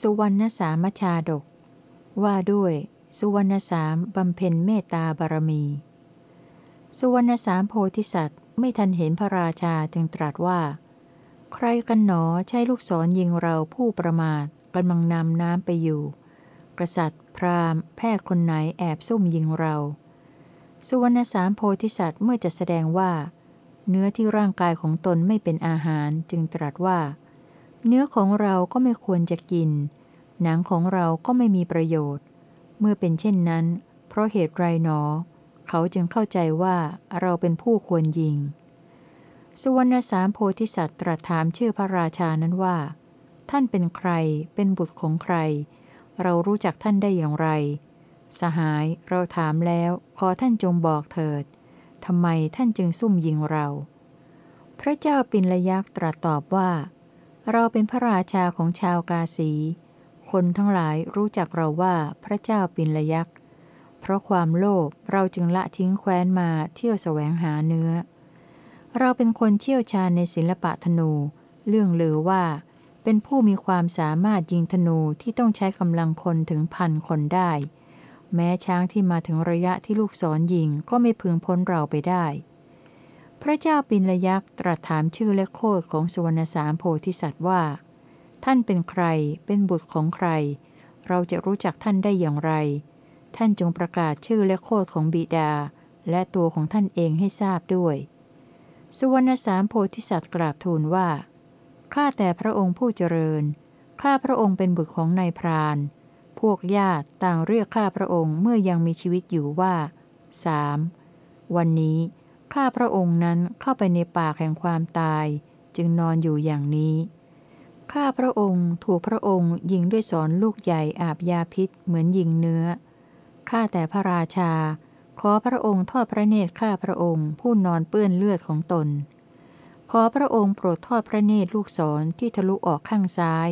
สุวรรณสามชาดก ว่าด้วย สุวรรณสามบำเพ็ญเมตตาบารมี สุวรรณสามโพธิสัตว์ ไม่ทันเห็นพระราชาจึงตรัสว่า ใครกันหนอใช้ลูกศรยิงเราผู้ประมาทกำลังนำน้ำไปอยู่ กษัตริย์ พราหมณ์ แพทย์คนไหนแอบซุ่มยิงเรา สุวรรณสามโพธิสัตว์เมื่อจะแสดงว่า เนื้อที่ร่างกายของตนไม่เป็นอาหารจึงตรัสว่า เนื้อของเราก็ไม่ควรจะกิน หนังของเราก็ไม่มีประโยชน์ เมื่อเป็นเช่นนั้น เพราะเหตุไรหนอ เขาจึงเข้าใจว่าเราเป็นผู้ควรยิง สุวรรณสามโพธิสัตว์ตรัสถามชื่อพระราชานั้นว่า ท่านเป็นใคร เป็นบุตรของใคร เรารู้จักท่านได้อย่างไร สหายเราถามแล้วขอท่านจงบอกเถิดทำไมท่านจึงซุ่มยิงเรา พระเจ้าปินละยักษ์ตรัสตอบว่า เราเป็นพระราชาของชาวกาสี คนทั้งหลายรู้จักเราว่าพระเจ้าปินละยักษ์ เพราะความโลภเราจึงละทิ้งแคว้นมาเที่ยวแสวงหาเนื้อ เราเป็นคนเชี่ยวชาญในศิลปะธนู เรื่องลือว่า เป็นผู้มีความสามารถยิงธนูที่ต้องใช้กำลังคนถึงพันคนได้ แม้ช้างที่มาถึงระยะที่ลูกศรยิงก็ไม่พึงพ้นเราไปได้ พระเจ้าปินลยักษ์ตรัสถามชื่อและโคดของสุวรรณสามโพธิสัตว์ว่า ท่านเป็นใคร เป็นบุตรของใคร เราจะรู้จักท่านได้อย่างไร ท่านจงประกาศชื่อและโคดของบิดา และตัวของท่านเองให้ทราบด้วย สุวรรณสามโพธิสัตว์กราบทูลว่า ข้าแต่พระองค์ผู้เจริญ ข้าพระองค์เป็นบุตรของนายพราน พวกญาติต่างเรียกข้าพระองค์เมื่อยังมีชีวิตอยู่ว่าสามวันนี้ ข้าพระองค์นั้นเข้าไปในป่าแห่งความตาย จึงนอนอยู่อย่างนี้ ข้าพระองค์ถูกพระองค์ยิงด้วยสอนลูกใหญ่อาบยาพิษเหมือนยิงเนื้อ ข้าแต่พระราชา ขอพระองค์ทอดพระเนตรข้าพระองค์ผู้นอนเปื้อนเลือดของตน ขอพระองค์โปรดทอดพระเนตรลูกศรที่ทะลุออกข้างซ้าย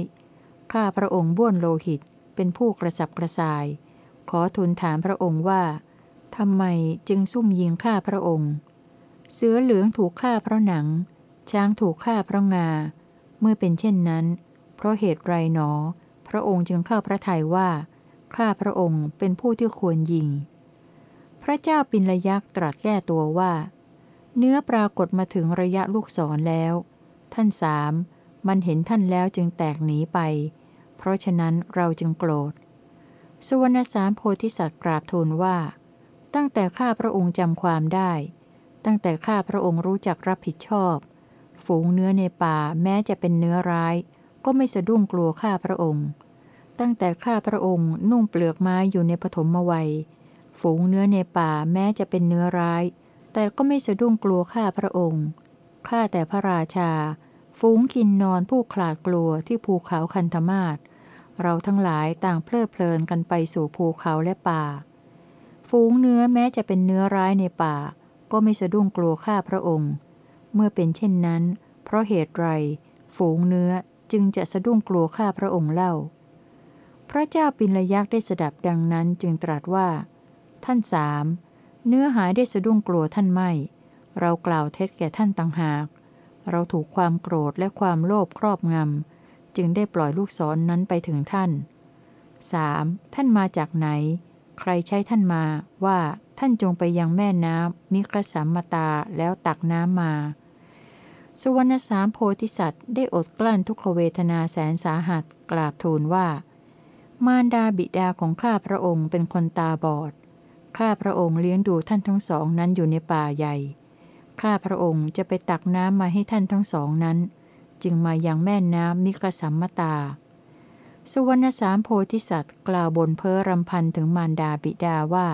ข้าพระองค์บ้วนโลหิตเป็นผู้กระสับกระส่าย ขอทูลถามพระองค์ว่าทำไมจึงซุ่มยิงข้าพระองค์ เสือเหลืองถูกฆ่าเพราะหนัง ช้างถูกฆ่าเพราะงา เมื่อเป็นเช่นนั้น เพราะเหตุไรหนอ พระองค์จึงเข้าพระทัยว่า ข้าพระองค์เป็นผู้ที่ควรยิง พระเจ้าปินลยักษ์ตรัสแก้ตัวว่า เนื้อปรากฏมาถึงระยะลูกศรแล้ว ท่านสามมันเห็นท่านแล้วจึงแตกหนีไป เพราะฉะนั้นเราจึงโกรธ สุวรรณสามโพธิสัตว์กราบทูลว่า ตั้งแต่ข้าพระองค์จำความได้ ตั้งแต่ข้าพระองค์รู้จักรับผิดชอบ ฝูงเนื้อในป่าแม้จะเป็นเนื้อร้าย ก็ไม่สะดุ้งกลัวข้าพระองค์ ตั้งแต่ข้าพระองค์นุ่งเปลือกไม้อยู่ในปฐมวัย ฝูงเนื้อในป่าแม้จะเป็นเนื้อร้าย แต่ก็ไม่สะดุ้งกลัวข้าพระองค์ ข้าแต่พระราชา ฝูงกินนอนผู้ขลาดกลัวที่ภูเขาคันธมาศเราทั้งหลายต่างเพลิดเพลินกันไปสู่ภูเขาและป่า ฝูงเนื้อแม้จะเป็นเนื้อร้ายในป่า ก็ไม่สะดุ้งกลัวข้าพระองค์ เมื่อเป็นเช่นนั้น เพราะเหตุไร ฝูงเนื้อจึงจะสะดุ้งกลัวข้าพระองค์เล่า พระเจ้าปินลยักษ์ได้สดับดังนั้นจึงตรัสว่า ท่านสามเนื้อหายได้สะดุ้งกลัวท่านไม่ เรากล่าวเท็จแก่ท่านต่างหาก เราถูกความโกรธและความโลภครอบงำ จึงได้ปล่อยลูกศรนนั้นไปถึงท่าน 3. ท่านมาจากไหน ใครใช้ท่านมาว่าท่านจงไปยังแม่น้ำมิกสัมมตาแล้วตักน้ำมา สุวรรณสามโพธิสัตว์ได้อดกลั้นทุกขเวทนาแสนสาหัสกราบทูลว่า มารดาบิดาของข้าพระองค์เป็นคนตาบอด ข้าพระองค์เลี้ยงดูท่านทั้งสองนั้นอยู่ในป่าใหญ่ ข้าพระองค์จะไปตักน้ำมาให้ท่านทั้งสองนั้น จึงมายังแม่น้ำมิกสัมมตา สุวรรณสามโพธิสัตว์กล่าวบนเพ้อรำพันถึงมารดาบิดาว่า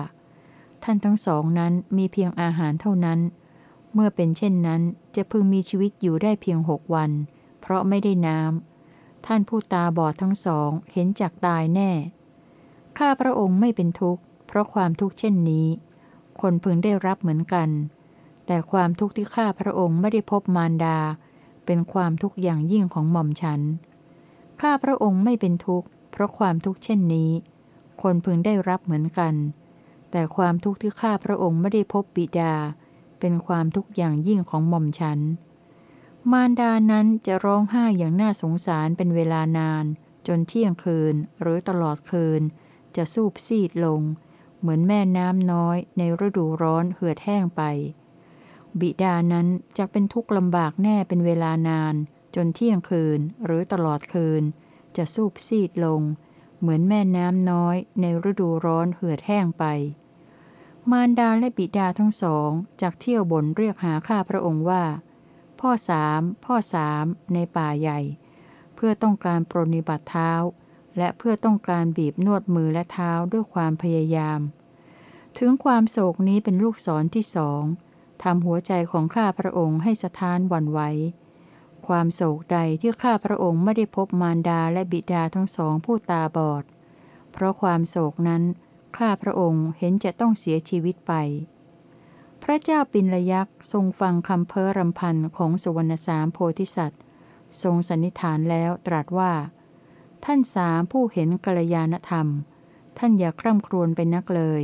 ท่านทั้งสองนั้นมีเพียงอาหารเท่านั้น เมื่อเป็นเช่นนั้นจะพึงมีชีวิตอยู่ได้เพียงหกวัน เพราะไม่ได้น้ำท่านผู้ตาบอดทั้งสองเห็นจากตายแน่ ข้าพระองค์ไม่เป็นทุกข์ เพราะความทุกข์เช่นนี้ คนพึงได้รับเหมือนกัน แต่ความทุกข์ที่ข้าพระองค์ไม่ได้พบมารดา เป็นความทุกข์อย่างยิ่งของหม่อมฉัน ข้าพระองค์ไม่เป็นทุกข์ เพราะความทุกข์เช่นนี้ คนพึงได้รับเหมือนกัน แต่ความทุกข์ที่ข้าพระองค์ไม่ได้พบบิดา เป็นความทุกข์อย่างยิ่งของหม่อมฉัน มารดานั้นจะร้องไห้อย่างน่าสงสารเป็นเวลานาน จนเที่ยงคืนหรือตลอดคืน จะสูบซีดลง เหมือนแม่น้ำน้อยในฤดูร้อนเหือดแห้งไป บิดานั้นจะเป็นทุกข์ลำบากแน่เป็นเวลานาน จนเที่ยงคืนหรือตลอดคืน จะสูบซีดลง เหมือนแม่น้ำน้อยในฤดูร้อนเหือดแห้งไป มารดาและบิดาทั้งสองจากเที่ยวบนเรียกหาข้าพระองค์ว่า พ่อสามพ่อสามในป่าใหญ่ เพื่อต้องการปรนิบัติเท้า และเพื่อต้องการบีบนวดมือและเท้าด้วยความพยายาม ถึงความโศกนี้เป็นลูกศรที่สองทำหัวใจของข้าพระองค์ให้สะท้านหวั่นไหว ความโศกใดที่ข้าพระองค์ไม่ได้พบมารดาและบิดาทั้งสองผู้ตาบอด เพราะความโศกนั้นข้าพระองค์เห็นจะต้องเสียชีวิตไป พระเจ้าปินลยักษ์ทรงฟังคำเพ้อรำพันของสุวรรณสามโพธิสัตว์ ทรงสันนิษฐานแล้วตรัสว่า ท่านสามผู้เห็นกัลยาณธรรม ท่านอย่าคร่ำครวญไปนักเลย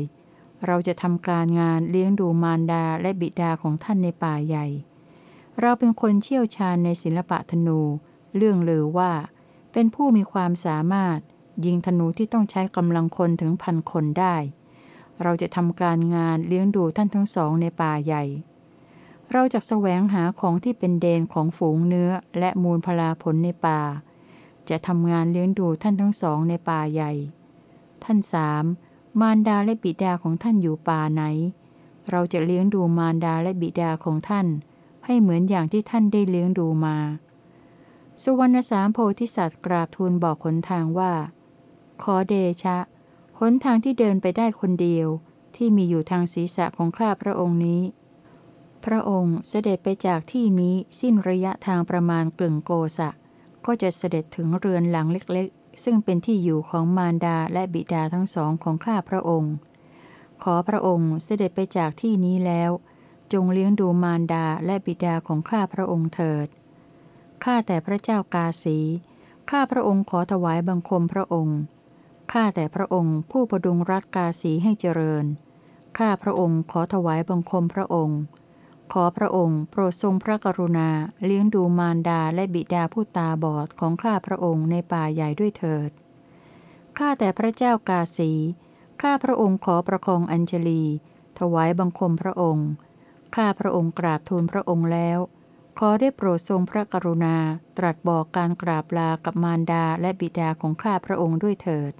เราจะทำการงานเลี้ยงดูมารดาและบิดาของท่านในป่าใหญ่ เราเป็นคนเชี่ยวชาญในศิลปะธนู เรื่องลือว่า เป็นผู้มีความสามารถ ยิงธนูที่ต้องใช้กำลังคนถึงพันคนได้ เราจะทำการงานเลี้ยงดูท่านทั้งสองในป่าใหญ่ เราจะแสวงหาของที่เป็นเดนของฝูงเนื้อและมูลพลาผลในป่า จะทำงานเลี้ยงดูท่านทั้งสองในป่าใหญ่ ท่านสามมารดาและบิดาของท่านอยู่ป่าไหน เราจะเลี้ยงดูมารดาและบิดาของท่าน ให้เหมือนอย่างที่ท่านได้เลี้ยงดูมา สุวรรณสามโพธิสัตว์กราบทูลบอกขนทางว่า ขอเดชะ หนทางที่เดินไปได้คนเดียว ที่มีอยู่ทางศีรษะของข้าพระองค์นี้ พระองค์เสด็จไปจากที่นี้สิ้นระยะทางประมาณกลึงโกสะ ก็จะเสด็จถึงเรือนหลังเล็กๆ ซึ่งเป็นที่อยู่ของมารดาและบิดาทั้งสองของข้าพระองค์ ขอพระองค์เสด็จไปจากที่นี้แล้ว จงเลี้ยงดูมารดาและบิดาของข้าพระองค์เถิด ข้าแต่พระเจ้ากาสี ข้าพระองค์ขอถวายบังคมพระองค์ ข้าแต่พระองค์ผู้ประดุงรัฐกาสีให้เจริญ ข้าพระองค์ขอถวายบังคมพระองค์ ขอพระองค์โปรดทรงพระกรุณาเลี้ยงดูมารดาและบิดาผู้ตาบอดของข้าพระองค์ในป่าใหญ่ด้วยเถิด ข้าแต่พระเจ้ากาสี ข้าพระองค์ขอประคองอัญชลี ถวายบังคมพระองค์ ข้าพระองค์กราบทูลพระองค์แล้ว ขอได้โปรดทรงพระกรุณาตรัสบอกการกราบลากับมารดาและบิดาของข้าพระองค์ด้วยเถิด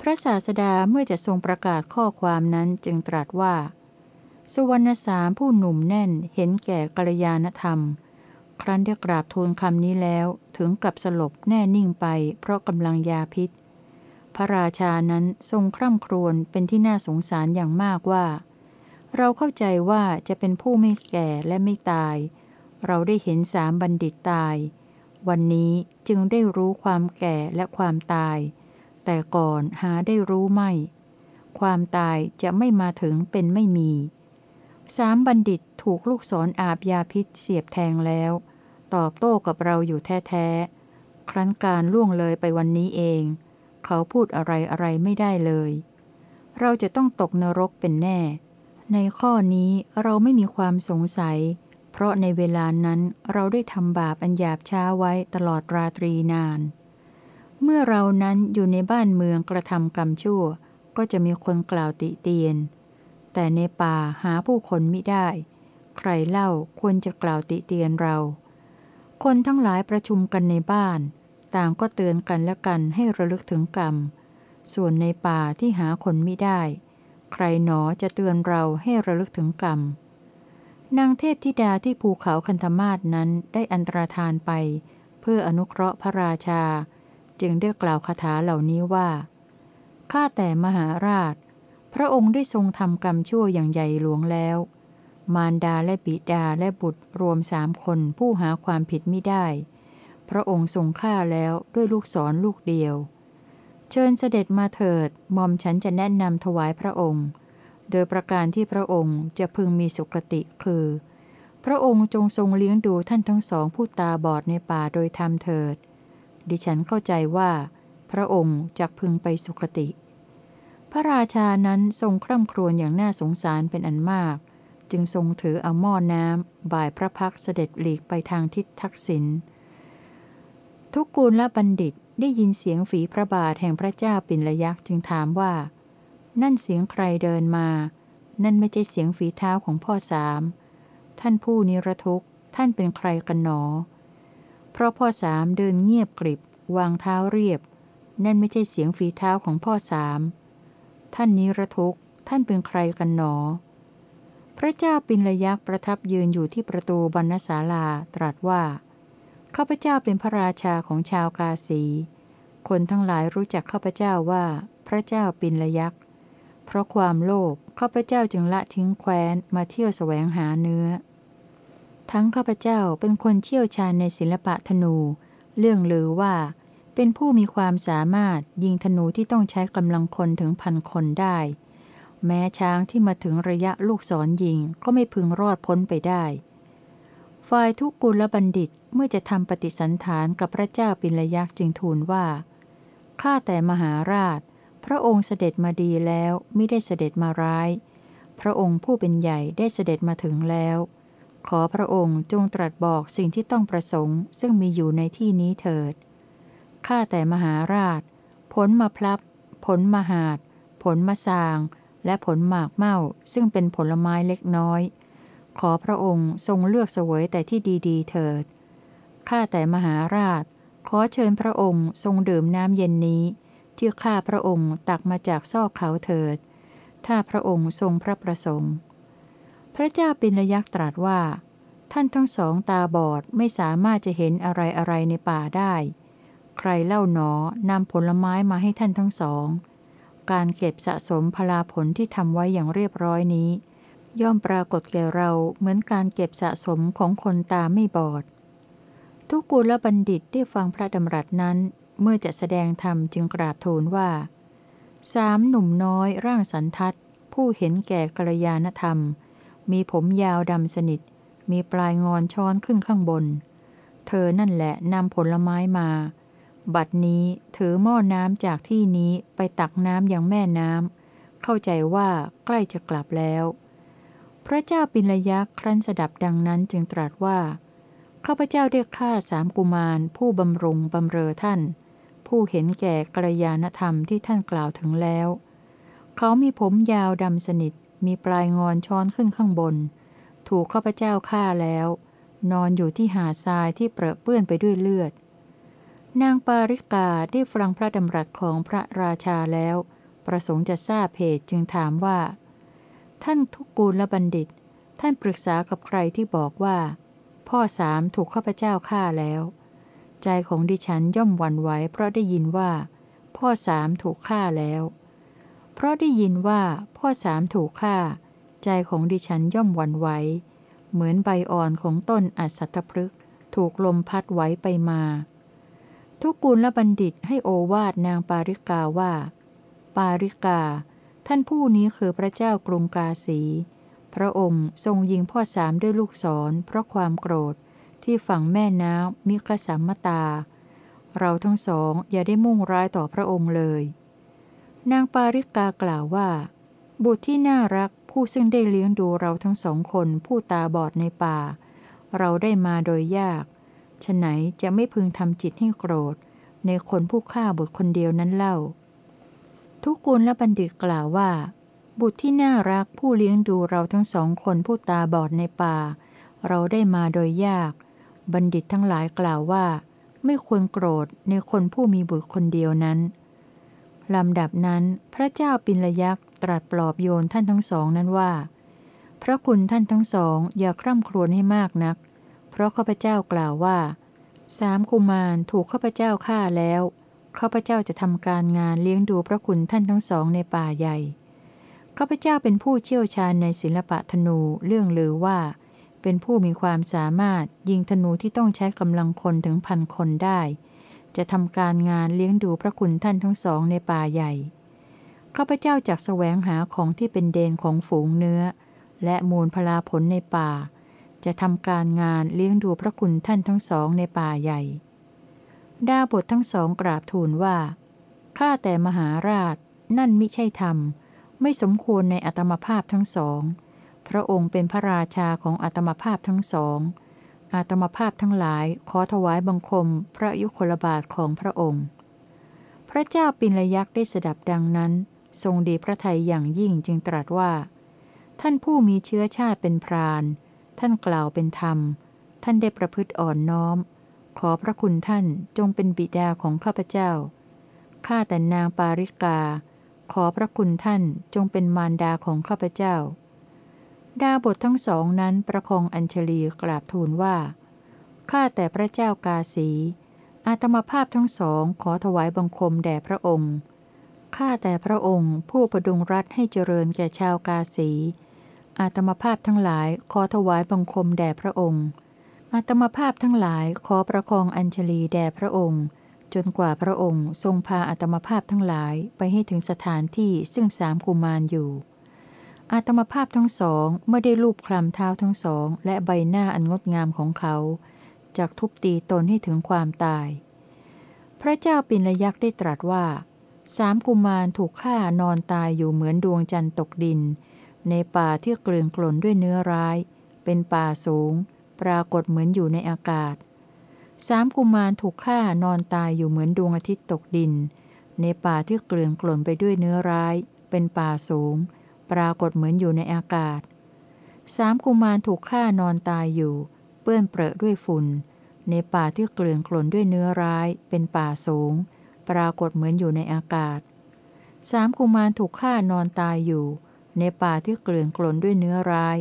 พระศาสดาเมื่อจะทรงประกาศข้อความนั้นจึงตรัสว่าสุวรรณสามผู้หนุ่มแน่นเห็นแก่กัลยาณธรรม ครั้นได้กราบทูลคำนี้แล้วถึงกับสลบแน่นิ่งไป เพราะกำลังยาพิษ พระราชานั้นทรงคร่ำครวญเป็นที่น่าสงสารอย่างมากว่า เราเข้าใจว่าจะเป็นผู้ไม่แก่และไม่ตาย เราได้เห็นสามบัณฑิตตาย วันนี้จึงได้รู้ความแก่และความตาย แต่ก่อนหาได้รู้ไม่ ความตายจะไม่มาถึงเป็นไม่มี สามบัณฑิตถูกลูกศรออาบยาพิษเสียบแทงแล้ว ตอบโต้กับเราอยู่แท้ๆ ครั้นการล่วงเลยไปวันนี้เอง เขาพูดอะไรอะไรไม่ได้เลย เราจะต้องตกนรกเป็นแน่ ในข้อนี้เราไม่มีความสงสัย เพราะในเวลานั้นเราได้ทำบาปอันหยาบช้าไว้ตลอดราตรีนาน เมื่อเรานั้นอยู่ในบ้านเมืองกระทำกรรมชั่ว ก็จะมีคนกล่าวติเตียน แต่ในป่าหาผู้คนมิได้ ใครเล่าควรจะกล่าวติเตียนเรา คนทั้งหลายประชุมกันในบ้าน ต่างก็เตือนกันและกันให้ระลึกถึงกรรม ส่วนในป่าที่หาคนมิได้ ใครหนอจะเตือนเราให้ระลึกถึงกรรม นางเทพธิดาที่ภูเขาคันธมาศนั้นได้อันตรธานไป เพื่ออนุเคราะห์พระราชา จึงได้กล่าวคาถาเหล่านี้ว่า ข้าแต่มหาราช พระองค์ได้ทรงทำกรรมชั่วอย่างใหญ่หลวงแล้ว มารดาและบิดาและบุตรรวมสามคนผู้หาความผิดไม่ได้ พระองค์ทรงฆ่าแล้วด้วยลูกศรลูกเดียว เชิญเสด็จมาเถิดมอมฉันจะแนะนำถวายพระองค์ โดยประการที่พระองค์จะพึงมีสุคติคือ พระองค์จงทรงเลี้ยงดูท่านทั้งสองผู้ตาบอดในป่าโดยธรรมเถิด ดิฉันเข้าใจว่า พระองค์จะพึงไปสุคติ พระราชานั้นทรงคร่ำครวญอย่างน่าสงสารเป็นอันมาก จึงทรงถือเอาหม้อน้ำบ่ายพระพักเสด็จหลีกไปทางทิศทักษิณทุกกูลและบัณฑิต ได้ยินเสียงฝีพระบาทแห่งพระเจ้าปินระยักษ์จึงถามว่า นั่นเสียงใครเดินมา นั่นไม่ใช่เสียงฝีเท้าของพ่อสาม ท่านผู้นิรทุกข์ ท่านเป็นใครกันหนอ เพราะพ่อสามเดินเงียบกริบ วางเท้าเรียบ นั่นไม่ใช่เสียงฝีเท้าของพ่อสาม ท่านนิรทุกข์ ท่านเป็นใครกันหนอ พระเจ้าปินระยักษ์ประทับยืนอยู่ที่ประตูบรรณศาลาตรัสว่า ข้าพเจ้าเป็นพระราชาของชาวกาสี คนทั้งหลายรู้จักข้าพเจ้าว่าพระเจ้าปินละยักษ์ เพราะความโลภข้าพเจ้าจึงละทิ้งแคว้นมาเที่ยวแสวงหาเนื้อ ทั้งข้าพเจ้าเป็นคนเชี่ยวชาญในศิลปะธนู เรื่องลือว่า เป็นผู้มีความสามารถยิงธนูที่ต้องใช้กำลังคนถึงพันคนได้ แม้ช้างที่มาถึงระยะลูกศรยิงก็ไม่พึงรอดพ้นไปได้ ฝ่ายทุกกุลบัณฑิต เมื่อจะทำปฏิสันฐานกับพระเจ้าปิลยักษ์จึงทูลว่า ข้าแต่มหาราช พระองค์เสด็จมาดีแล้วไม่ได้เสด็จมาร้าย พระองค์ผู้เป็นใหญ่ได้เสด็จมาถึงแล้ว ขอพระองค์จงตรัสบอกสิ่งที่ต้องประสงค์ ซึ่งมีอยู่ในที่นี้เถิด ข้าแต่มหาราช ผลมาพลับ ผลมาหาด ผลมาสาง และผลหมากเม่าซึ่งเป็นผลไม้เล็กน้อย ขอพระองค์ทรงเลือกเสวยแต่ที่ดี ๆ เถิด ข้าแต่มหาราช ขอเชิญพระองค์ทรงดื่มน้ำเย็นนี้ ที่ข้าพระองค์ตักมาจากซอกเขาเถิด ถ้าพระองค์ทรงพระประสงค์ พระเจ้าปินยักษ์ตรัสว่า ท่านทั้งสองตาบอดไม่สามารถจะเห็นอะไรอะไรในป่าได้ ใครเล่าหนอนำผลไม้มาให้ท่านทั้งสอง การเก็บสะสมพลาผลที่ทำไว้อย่างเรียบร้อยนี้ ย่อมปรากฏแก่เราเหมือนการเก็บสะสมของคนตาไม่บอด ทุกกุลบัณฑิตได้ฟังพระดำรัสนั้น เมื่อจะแสดงธรรมจึงกราบทูลว่า สามหนุ่มน้อยร่างสันทัดผู้เห็นแก่กัลยาณธรรม มีผมยาวดำสนิท มีปลายงอนช้อนขึ้นข้างบน เธอนั่นแหละนำผลไม้มา บัดนี้ถือหม้อน้ำจากที่นี้ไปตักน้ำยังแม่น้ำเข้าใจว่าใกล้จะกลับแล้ว พระเจ้าปินยักษ์ครั้นสดับดังนั้นจึงตรัสว่า ข้าพเจ้าได้ฆ่าสามกุมาร ผู้บำรุงบำเรอท่าน ผู้เห็นแก่กระยาณธรรมที่ท่านกล่าวถึงแล้ว เขามีผมยาวดำสนิท มีปลายงอนช้อนขึ้นข้างบน ถูกข้าพเจ้าฆ่าแล้ว นอนอยู่ที่หาทรายที่เปรอะเปื้อนไปด้วยเลือด นางปาริกาได้ฟังพระดำรัสของพระราชาแล้ว ประสงค์จะทราบเหตุจึงถามว่า ท่านทุกกูลและบัณฑิต ท่านปรึกษากับใครที่บอกว่า พ่อสามถูกข้าพเจ้าฆ่าแล้ว ใจของดิฉันย่อมหวั่นไหวเพราะได้ยินว่า พ่อสามถูกฆ่าแล้ว เพราะได้ยินว่าพ่อสามถูกฆ่า ใจของดิฉันย่อมหวั่นไหวเหมือนใบอ่อนของต้นอัศทพฤกษ์ถูกลมพัดไหวไปมา ทุกกุลและบัณฑิตให้โอวาดนางปาริกาว่า ปาริกา ท่านผู้นี้คือพระเจ้ากรุงกาสี พระองค์ทรงยิงพ่อสามด้วยลูกศรเพราะความโกรธที่ฝั่งแม่น้ำมิกสัมมตา เราทั้งสองอย่าได้มุ่งร้ายต่อพระองค์เลย นางปาริกากล่าวว่า บุตรที่น่ารักผู้ซึ่งได้เลี้ยงดูเราทั้งสองคนผู้ตาบอดในป่า เราได้มาโดยยากฉไหนจะไม่พึงทำจิตให้โกรธ ในคนผู้ฆ่าบุตรคนเดียวนั้นเล่า ทุกกุลและบัณฑิตกล่าวว่า บุตรที่น่ารักผู้เลี้ยงดูเราทั้งสองคนผู้ตาบอดในป่า เราได้มาโดยยาก บัณฑิตทั้งหลายกล่าวว่า ไม่ควรโกรธในคนผู้มีบุตรคนเดียวนั้นลำดับนั้นพระเจ้าปินยักษ์ตรัสปลอบโยนท่านทั้งสองนั้นว่า พระคุณท่านทั้งสองอย่าคร่ำครวญให้มากนัก เพราะข้าพเจ้ากล่าวว่า สามกุมารถูกข้าพเจ้าฆ่าแล้วข้าพเจ้าจะทำการงานเลี้ยงดูพระคุณท่านทั้งสองในป่าใหญ่ ข้าพเจ้าเป็นผู้เชี่ยวชาญในศิลปะธนูเรื่องลือว่า เป็นผู้มีความสามารถยิงธนูที่ต้องใช้กำลังคนถึงพันคนได้ จะทำการงานเลี้ยงดูพระคุณท่านทั้งสองในป่าใหญ่ข้าพเจ้าจากแสวงหาของที่เป็นเดนของฝูงเนื้อ และมูลพลาผลในป่า จะทำการงานเลี้ยงดูพระคุณท่านทั้งสองในป่าใหญ่ ดาบททั้งสองกราบทูลว่าข้าแต่มหาราชนั่นมิใช่ธรรม ไม่สมควรในอัตมภาพทั้งสอง พระองค์เป็นพระราชาของอัตมภาพทั้งสองอาตมภาพทั้งหลายขอถวายบังคมพระยุคลบาทของพระองค์ พระเจ้าปินยักษ์ได้สดับดังนั้น ทรงดีพระทัยอย่างยิ่งจึงตรัสว่า ท่านผู้มีเชื้อชาติเป็นพราน ท่านกล่าวเป็นธรรม ท่านได้ประพฤติอ่อนน้อม ขอพระคุณท่านจงเป็นบิดาของข้าพเจ้า ข้าแต่นางปาริกา ขอพระคุณท่านจงเป็นมารดาของข้าพเจ้า ดาบททั้งสองนั้นประคองอัญชลีกราบทูลว่า ข้าแต่พระเจ้ากาสี อาตมาภาพทั้งสองขอถวายบังคมแด่พระองค์ ข้าแต่พระองค์ผู้ประดุงรัฐให้เจริญแก่ชาวกาสี อาตมาภาพทั้งหลายขอถวายบังคมแด่พระองค์ อาตมาภาพทั้งหลายขอประคองอัญชลีแด่พระองค์ จนกว่าพระองค์ทรงพาอาตมาภาพทั้งหลายไปให้ถึงสถานที่ซึ่งสามกุมารอยู่อาตมาภาพทั้งสองเมื่อได้ลูบคลำเท้าทั้งสอง และใบหน้าอันงดงามของเขาจากทุบตีตนให้ถึงความตาย พระเจ้าปินลยักษ์ได้ตรัสว่า สามกุมารถูกฆ่านอนตายอยู่เหมือนดวงจันทร์ตกดิน ในป่าที่เกลื่อนกล่นด้วยเนื้อร้าย เป็นป่าสูง ปรากฏเหมือนอยู่ในอากาศ สามกุมารถูกฆ่านอนตายอยู่เหมือนดวงอาทิตย์ตกดิน ในป่าที่เกลื่อนกล่นไปด้วยเนื้อร้าย เป็นป่าสูง ปรากฏเหมือนอยู่ในอากาศสามกุมารถูกฆ่านอนตายอยู่ เปื้อนเปรอะด้วยฝุ่น ในป่าที่เกลื่อนกล่นด้วยเนื้อร้าย เป็นป่าสูง ปรากฏเหมือนอยู่ในอากาศสามกุมารถูกฆ่านอนตายอยู่ ในป่าที่เกลื่อนกล่นด้วยเนื้อร้าย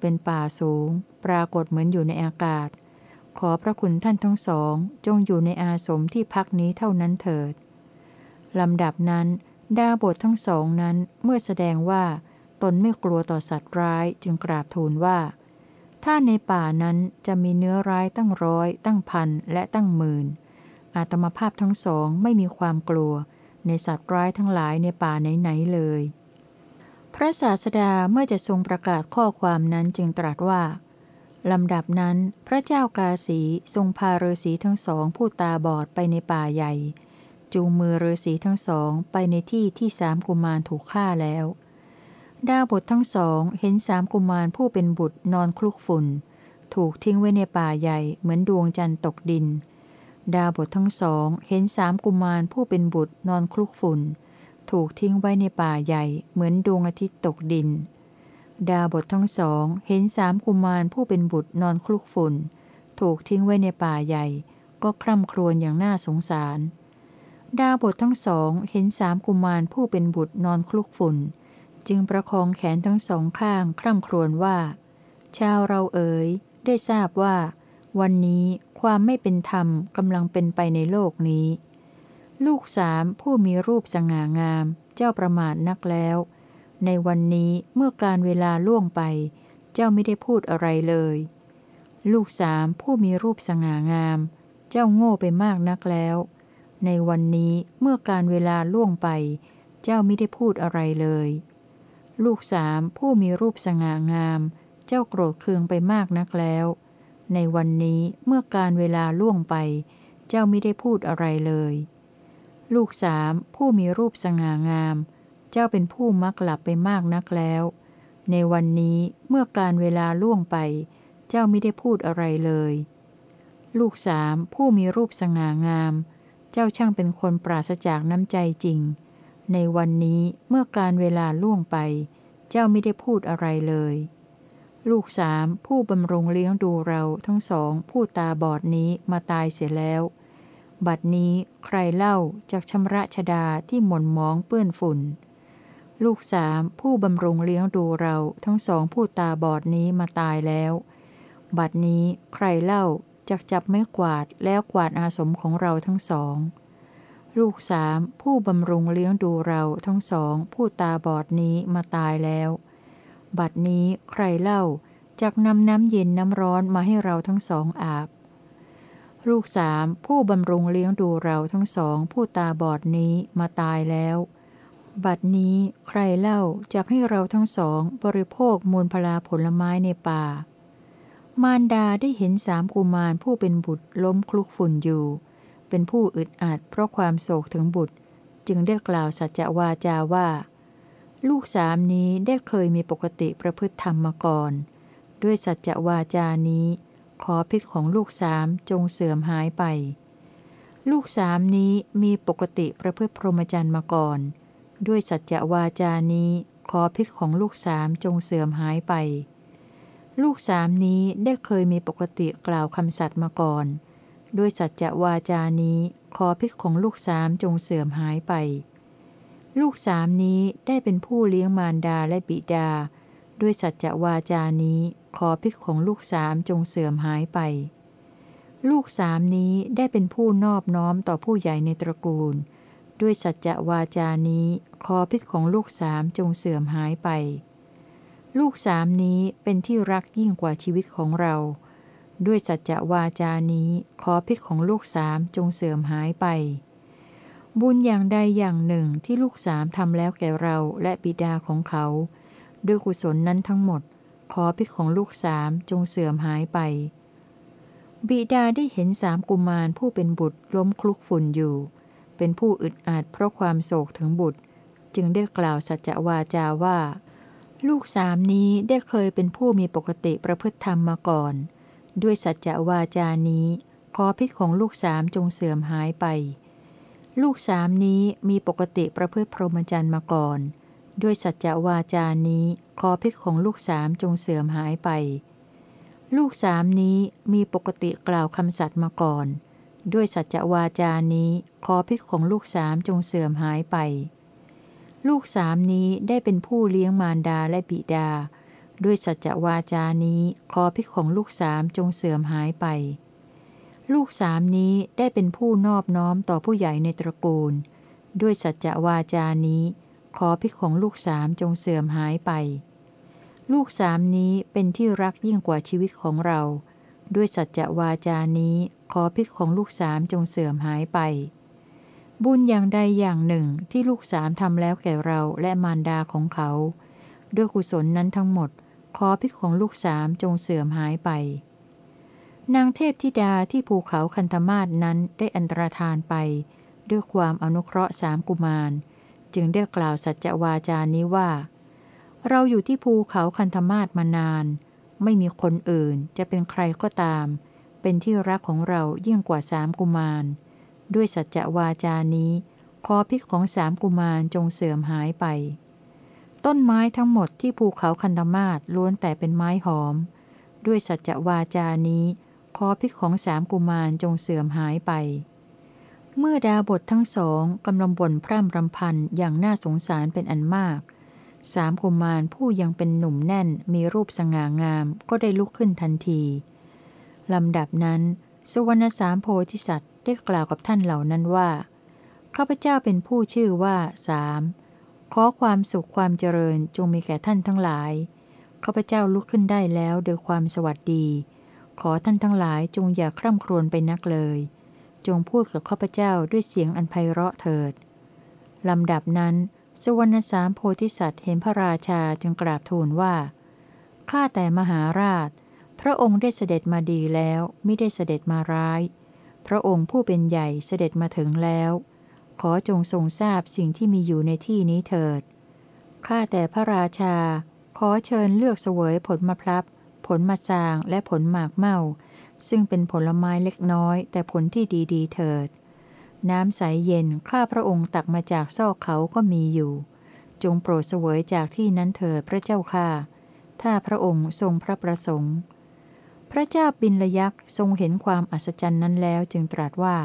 เป็นป่าสูง ปรากฏเหมือนอยู่ในอากาศ ขอพระคุณท่านทั้งสอง จงอยู่ในอาสมที่พักนี้เท่านั้นเถิด ลำดับนั้น ดาบททั้งสองนั้นเมื่อแสดงว่าตนไม่กลัวต่อสัตว์ร้ายจึงกราบทูลว่า ถ้าในป่านั้นจะมีเนื้อร้ายตั้งร้อย ตั้งพันและตั้งหมื่น อาตมาภาพทั้งสองไม่มีความกลัว ในสัตว์ร้ายทั้งหลายในป่าไหนๆเลย พระศาสดาเมื่อจะทรงประกาศข้อความนั้นจึงตรัสว่า ลำดับนั้นพระเจ้ากาสีทรงพาฤาษีทั้งสองผู้ตาบอดไปในป่าใหญ่ จูงมือฤาษีทั้งสองไปในที่ที่สามกุมารถูกฆ่าแล้ว ดาวบททั้งสองเห็นสามกุมารผู้เป็นบุตรนอนคลุกฝุ่น ถูกทิ้งไว้ในป่าใหญ่เหมือนดวงจันทร์ตกดิน ดาวบททั้งสองเห็นสามกุมารผู้เป็นบุตรนอนคลุกฝุ่น ถูกทิ้งไว้ในป่าใหญ่เหมือนดวงอาทิตย์ตกดิน ดาวบททั้งสองเห็นสามกุมารผู้เป็นบุตรนอนคลุกฝุ่น ถูกทิ้งไว้ในป่าใหญ่ ก็คร่ำครวญอย่างน่าสงสาร ดาวบททั้งสองเห็นสามกุมารผู้เป็นบุตรนอนคลุกฝุ่น จึงประคองแขนทั้งสองข้างคร่ำครวญว่า ชาวเราเอ๋ยได้ทราบว่า วันนี้ความไม่เป็นธรรมกำลังเป็นไปในโลกนี้ ลูกสามผู้มีรูปสง่างาม เจ้าประมาทนักแล้ว ในวันนี้เมื่อการเวลาล่วงไป เจ้าไม่ได้พูดอะไรเลย ลูกสามผู้มีรูปสง่างาม เจ้าโง่ไปมากนักแล้ว ในวันนี้เมื่อการเวลาล่วงไป เจ้าไม่ได้พูดอะไรเลย ลูกสามผู้มีรูปสง่างาม เจ้าโกรธเคืองไปมากนักแล้ว ในวันนี้เมื่อการเวลาล่วงไป เจ้าไม่ได้พูดอะไรเลย ลูกสามผู้มีรูปสง่างามเจ้าเป็นผู้มักหลับไปมากนักแล้ว ในวันนี้เมื่อการเวลาล่วงไป เจ้าไม่ได้พูดอะไรเลย ลูกสามผู้มีรูปสง่างาม เจ้าช่างเป็นคนปราศจากน้ำใจจริง ในวันนี้เมื่อการเวลาล่วงไป เจ้าไม่ได้พูดอะไรเลย ลูกสามผู้บำรุงเลี้ยงดูเราทั้งสองผู้ตาบอดนี้มาตายเสียแล้วบัดนี้ใครเล่าจากชำระชดาที่หม่นมองเปื้อนฝุ่น ลูกสามผู้บำรุงเลี้ยงดูเราทั้งสองผู้ตาบอดนี้มาตายแล้ว บัดนี้ใครเล่าจากจับไม้กวาดแล้วกวาดอาสมของเราทั้งสอง ลูกสามผู้บำรุงเลี้ยงดูเราทั้งสองผู้ตาบอดนี้มาตายแล้ว บัดนี้ใครเล่าจักนำน้ำเย็นน้ำร้อนมาให้เราทั้งสองอาบ ลูกสามผู้บำรุงเลี้ยงดูเราทั้งสองผู้ตาบอดนี้มาตายแล้ว บัดนี้ใครเล่าจะให้เราทั้งสองบริโภคมูลพลาผลไม้ในป่า มารดาได้เห็นสามกุมารผู้เป็นบุตรล้มคลุกฝุ่นอยู่ เป็นผู้อึดอัดเพราะความโศกถึงบุตร จึงได้กล่าวสัจวาจาว่า ลูกสามนี้ได้เคยมีปกติประพฤติธรรมมาก่อน ด้วยสัจวาจานี้ ขอพิษของลูกสามจงเสื่อมหายไป ลูกสามนี้มีปกติประพฤติพรหมจรรย์มาก่อน ด้วยสัจจะวาจานี้ขอพิษของลูกสามจงเสื่อมหายไป ลูกสามนี้ได้เคยมีปกติกล่าวคำสัตย์มาก่อน ด้วยสัจจะวาจานี้ขอพิษของลูกสามจงเสื่อมหายไป ลูกสามนี้ได้เป็นผู้เลี้ยงมารดาและบิดา ด้วยสัจจะวาจานี้ขอพิษของลูกสามจงเสื่อมหายไป ลูกสามนี้ได้เป็นผู้นอบน้อมต่อผู้ใหญ่ในตระกูล ด้วยสัจจะวาจานี้ขอพิษของลูกสามจงเสื่อมหายไป ลูกสามนี้เป็นที่รักยิ่งกว่าชีวิตของเรา ด้วยสัจจะวาจานี้ขอพิษของลูกสามจงเสื่อมหายไป บุญอย่างใดอย่างหนึ่งที่ลูกสามทำแล้วแก่เราและบิดาของเขา ด้วยกุศลนั้นทั้งหมดขอพิษของลูกสามจงเสื่อมหายไป บิดาได้เห็นสามกุมารผู้เป็นบุตรล้มคลุกฝุ่นอยู่ เป็นผู้อึดอัดเพราะความโศกถึงบุตร จึงได้กล่าวสัจวาจาว่า ลูกสามนี้ได้เคยเป็นผู้มีปกติประพฤติธรรมมาก่อน ด้วยสัจวาจานี้ขอพิษของลูกสามจงเสื่อมหายไป ลูกสามนี้มีปกติประพฤติพรหมจรรย์มาก่อน ด้วยสัจวาจานี้ขอพิษของลูกสามจงเสื่อมหายไป ลูกสามนี้มีปกติกล่าวคำสัตย์มาก่อน ด้วยสัจวาจานี้ขอพิษของลูกสามจงเสื่อมหายไป ลูกสามนี้ได้เป็นผู้เลี้ยงมารดาและบิดา ด้วยสัจวาจานี้ขอพิษของลูกสามจงเสื่อมหายไป ลูกสามนี้ได้เป็นผู้นอบน้อมต่อผู้ใหญ่ในตระกูล ด้วยสัจวาจานี้ขอพิษของลูกสามจงเสื่อมหายไป ลูกสามนี้เป็นที่รักยิ่งกว่าชีวิตของเรา ด้วยสัจวาจานี้ขอพิษของลูกสามจงเสื่อมหายไป บุญอย่างใดอย่างหนึ่งที่ลูกสามทำแล้วแก่เราและมารดาของเขา ด้วยกุศลนั้นทั้งหมด ขอพิษของลูกสามจงเสื่อมหายไป นางเทพธิดาที่ภูเขาคันธมาศนั้นได้อันตรธานไป ด้วยความอนุเคราะห์สามกุมาร จึงได้กล่าวสัจวาจานี้ว่า เราอยู่ที่ภูเขาคันธมาศมานาน ไม่มีคนอื่นจะเป็นใครก็ตาม เป็นที่รักของเรายิ่งกว่าสามกุมาร ด้วยสัจจวาจานี้ขอพิษของสามกุมารจงเสื่อมหายไป ต้นไม้ทั้งหมดที่ภูเขาคันธมาศล้วนแต่เป็นไม้หอม ด้วยสัจจวาจานี้ขอพิษของสามกุมารจงเสื่อมหายไป เมื่อดาบททั้งสองกำลังบ่นพร่ำรำพันอย่างน่าสงสารเป็นอันมาก สามกุมารผู้ยังเป็นหนุ่มแน่นมีรูปสง่างามก็ได้ลุกขึ้นทันที ลำดับนั้น สุวรรณสามโพธิสัตว์ได้กล่าวกับท่านเหล่านั้นว่า ข้าพเจ้าเป็นผู้ชื่อว่าสามขอความสุขความเจริญจงมีแก่ท่านทั้งหลาย ข้าพเจ้าลุกขึ้นได้แล้วโดยความสวัสดี ขอท่านทั้งหลายจงอย่าคร่ำครวญไปนักเลย จงพูดกับข้าพเจ้าด้วยเสียงอันไพเราะเถิด ลำดับนั้น สวรรณสามโพธิสัตว์เห็นพระราชาจึงกราบทูลว่า ข้าแต่มหาราช พระองค์ได้เสด็จมาดีแล้วไม่ได้เสด็จมาร้าย พระองค์ผู้เป็นใหญ่เสด็จมาถึงแล้ว ขอจงทรงทราบสิ่งที่มีอยู่ในที่นี้เถิด ข้าแต่พระราชา ขอเชิญเลือกเสวยผลมะพร้าวผลมะสางและผลหมากเมาซึ่งเป็นผลไม้เล็กน้อย แต่ผลที่ดีๆ เถิด น้ำใสเย็นข้าพระองค์ตักมาจากซอกเขาก็มีอยู่ จงโปรดเสวยจากที่นั้นเถิดพระเจ้าค่ะ ถ้าพระองค์ทรงพระประสงค์ พระเจ้าปินละยักษ์ทรงเห็นความอัศจรรย์นั้นแล้วจึงตรัสว่า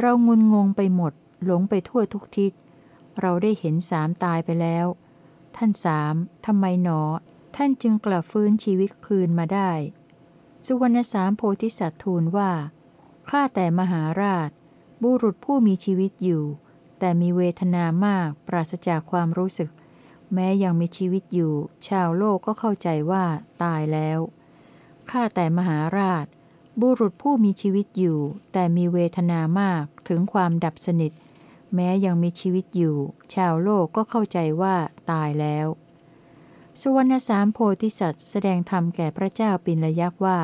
เรางุนงงไปหมด หลงไปทั่วทุกทิศ เราได้เห็นสามตายไปแล้ว ท่านสามทำไมหนอ ท่านจึงกลับฟื้นชีวิตคืนมาได้ สุวรรณสามโพธิสัตว์ทูลว่าข้าแต่มหาราช บุรุษผู้มีชีวิตอยู่ แต่มีเวทนามากปราศจากความรู้สึก แม้ยังมีชีวิตอยู่ ชาวโลกก็เข้าใจว่าตายแล้วข้าแต่มหาราช บุรุษผู้มีชีวิตอยู่ แต่มีเวทนามากถึงความดับสนิท แม้ยังมีชีวิตอยู่ ชาวโลกก็เข้าใจว่าตายแล้ว สุวรรณสามโพธิสัตว์แสดงธรรมแก่พระเจ้าปินละยักษ์ว่า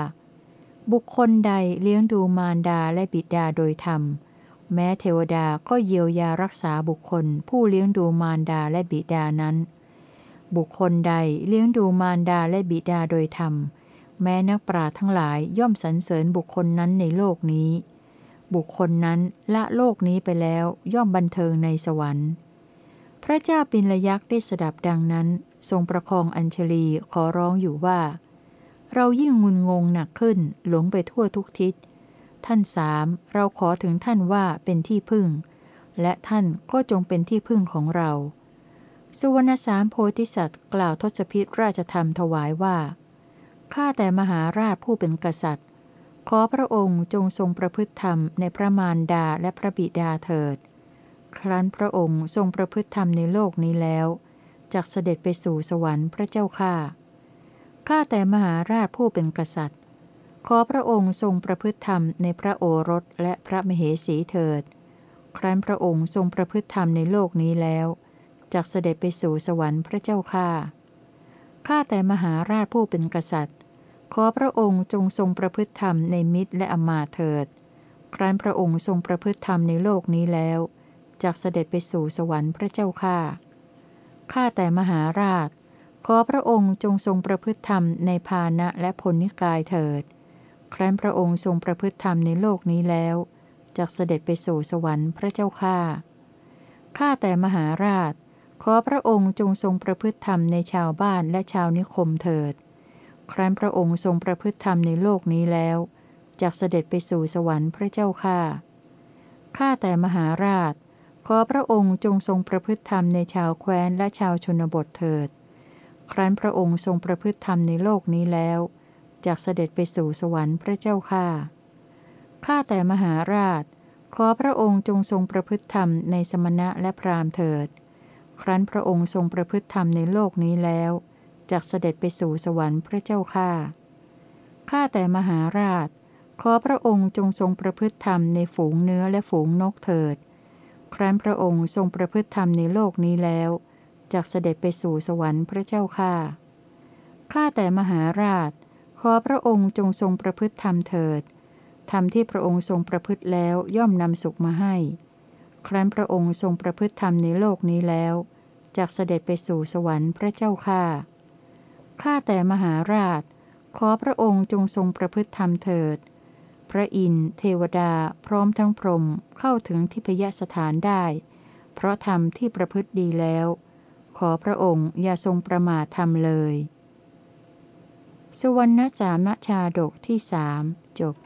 บุคคลใดเลี้ยงดูมารดาและบิดาโดยธรรม แม้เทวดาก็เยียวยารักษาบุคคล ผู้เลี้ยงดูมารดาและบิดานั้น บุคคลใดเลี้ยงดูมารดาและบิดาโดยธรรม แม้นักปราชญ์ทั้งหลายย่อมสรรเสริญบุคคลนั้นในโลกนี้ บุคคลนั้นละโลกนี้ไปแล้วย่อมบันเทิงในสวรรค์ พระเจ้าปินละยักษ์ได้สดับดังนั้น ทรงประคองอัญชลีขอร้องอยู่ว่า เรายิ่งงุนงงหนักขึ้นหลงไปทั่วทุกทิศ ท่านสามเราขอถึงท่านว่าเป็นที่พึ่ง และท่านก็จงเป็นที่พึ่งของเรา สุวรรณสามโพธิสัตว์กล่าวทศพิธราชธรรมถวายว่า ข้าแต่มหาราชผู้เป็นกษัตริย์ ขอพระองค์จงทรงประพฤติธรรมในพระมารดาและพระบิดาเถิด ครั้นพระองค์ทรงประพฤติธรรมในโลกนี้แล้วจากเสด็จไปสู่สวรรค์พระเจ้าข้าข้าแต่มหาราชผู้เป็นกษัตริย์ ขอพระองค์ทรงประพฤติธรรมในพระโอรสและพระมเหสีเถิด ครั้นพระองค์ทรงประพฤติธรรมในโลกนี้แล้วจากเสด็จไปสู่สวรรค์พระเจ้าข้าข้าแต่มหาราชผู้เป็นกษัตริย์ ขอพระองค์จงทรงประพฤติธรรมในมิตรและอมาเถิด ครั้นพระองค์ทรงประพฤติธรรมในโลกนี้แล้วจากเสด็จไปสู่สวรรค์พระเจ้าข้าข้าแต่มหาราช ขอพระองค์จงทรงประพฤติธรรมในภาณะและพลนิกายเถิด ครั้นพระองค์ทรงประพฤติธรรมในโลกนี้แล้วจากเสด็จไปสู่สวรรค์พระเจ้าข้าข้าแต่มหาราช ขอพระองค์จงทรงประพฤติธรรมในชาวบ้านและชาวนิคมเถิด ครั้นพระองค์ทรงประพฤติธรรมในโลกนี้แล้วจากเสด็จไปสู่สวรรค์พระเจ้าข้าข้าแต่มหาราช ขอพระองค์จงทรงประพฤติธรรมในชาวแคว้นและชาวชนบทเถิด ครั้นพระองค์ทรงประพฤติธรรมในโลกนี้แล้ว จากเสด็จไปสู่สวรรค์พระเจ้าข้าข้าแต่มหาราช ขอพระองค์จงทรงประพฤติธรรมในสมณะและพราหมณ์เถิด ครั้นพระองค์ทรงประพฤติธรรมในโลกนี้แล้วจากเสด็จไปสู่สวรรค์พระเจ้าข้าข้าแต่มหาราช ขอพระองค์จงทรงประพฤติธรรมในฝูงเนื้อและฝูงนกเถิด ครั้นพระองค์ทรงประพฤติธรรมในโลกนี้แล้วจากเสด็จไปสู่สวรรค์พระเจ้าข้าข้าแต่มหาราช ข ขอพระองค์จงทรงประพฤติธรรมเถิด ธรรมที่พระองค์ทรงประพฤติแล้วย่อมนำสุขมาให้ ครั้นพระองค์ทรงประพฤติธรรมในโลกนี้แล้วจากเสด็จไปสู่สวรรค์พระเจ้าข้าข้าแต่มหาราช ขอพระองค์จงทรงประพฤติธรรมเถิด พระอินทร์เทวดาพร้อมทั้งพรหมเข้าถึงทิพยสถานได้ เพราะธรรมที่ประพฤติดีแล้ว ขอพระองค์อย่าทรงประมาทธรรมเลย สุวรรณสามชาดกที่สามจบ